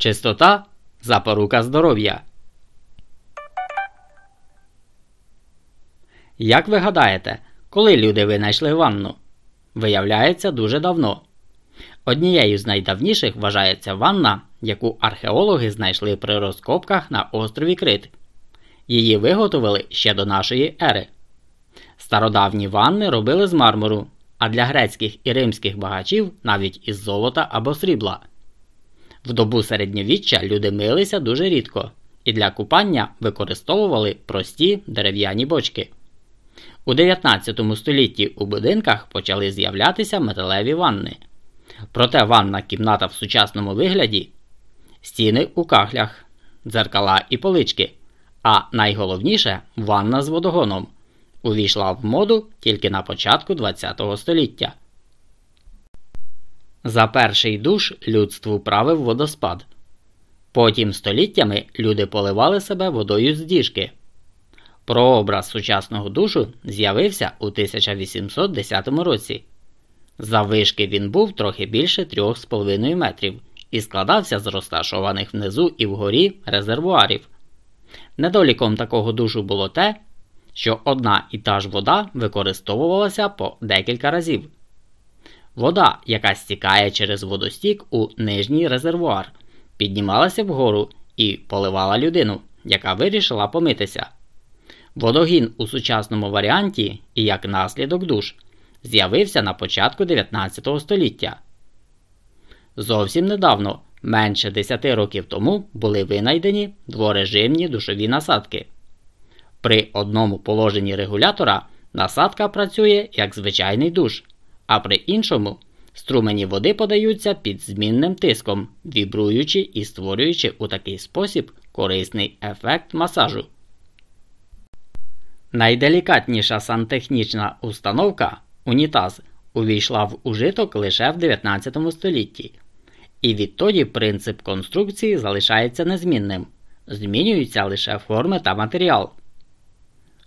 Чистота запорука здоров'я. Як ви гадаєте, коли люди винайшли ванну? Виявляється дуже давно. Однією з найдавніших вважається ванна, яку археологи знайшли при розкопках на острові Крит. Її виготовили ще до нашої ери. Стародавні ванни робили з мармуру, а для грецьких і римських багачів навіть із золота або срібла. В добу середньовіччя люди милися дуже рідко і для купання використовували прості дерев'яні бочки. У 19 столітті у будинках почали з'являтися металеві ванни. Проте ванна кімната в сучасному вигляді, стіни у кахлях, дзеркала і полички, а найголовніше ванна з водогоном увійшла в моду тільки на початку ХХ століття. За перший душ людству правив водоспад. Потім століттями люди поливали себе водою з діжки. Прообраз сучасного душу з'явився у 1810 році. Заввишки він був трохи більше 3,5 метрів і складався з розташованих внизу і вгорі резервуарів. Недоліком такого душу було те, що одна і та ж вода використовувалася по декілька разів. Вода, яка стікає через водостік у нижній резервуар, піднімалася вгору і поливала людину, яка вирішила помитися. Водогін у сучасному варіанті і як наслідок душ з'явився на початку 19 століття. Зовсім недавно, менше 10 років тому, були винайдені дворежимні душові насадки. При одному положенні регулятора насадка працює як звичайний душ, а при іншому струмені води подаються під змінним тиском, вібруючи і створюючи у такий спосіб корисний ефект масажу. Найделікатніша сантехнічна установка унітаз увійшла в ужиток лише в 19 столітті, і відтоді принцип конструкції залишається незмінним, змінюються лише форми та матеріал.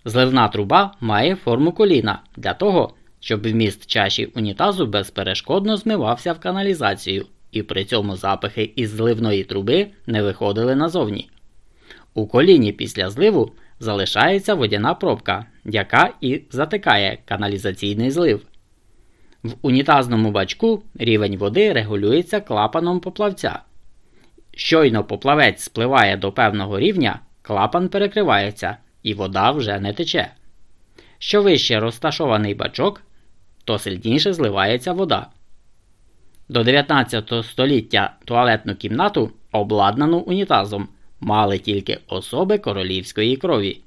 Зливна труба має форму коліна для того, щоб вміст чаші унітазу безперешкодно змивався в каналізацію, і при цьому запахи із зливної труби не виходили назовні. У коліні після зливу залишається водяна пробка, яка і затикає каналізаційний злив. В унітазному бачку рівень води регулюється клапаном поплавця. Щойно поплавець спливає до певного рівня, клапан перекривається і вода вже не тече. Що вище розташований бачок, то сильніше зливається вода. До 19 століття туалетну кімнату, обладнану унітазом, мали тільки особи королівської крові.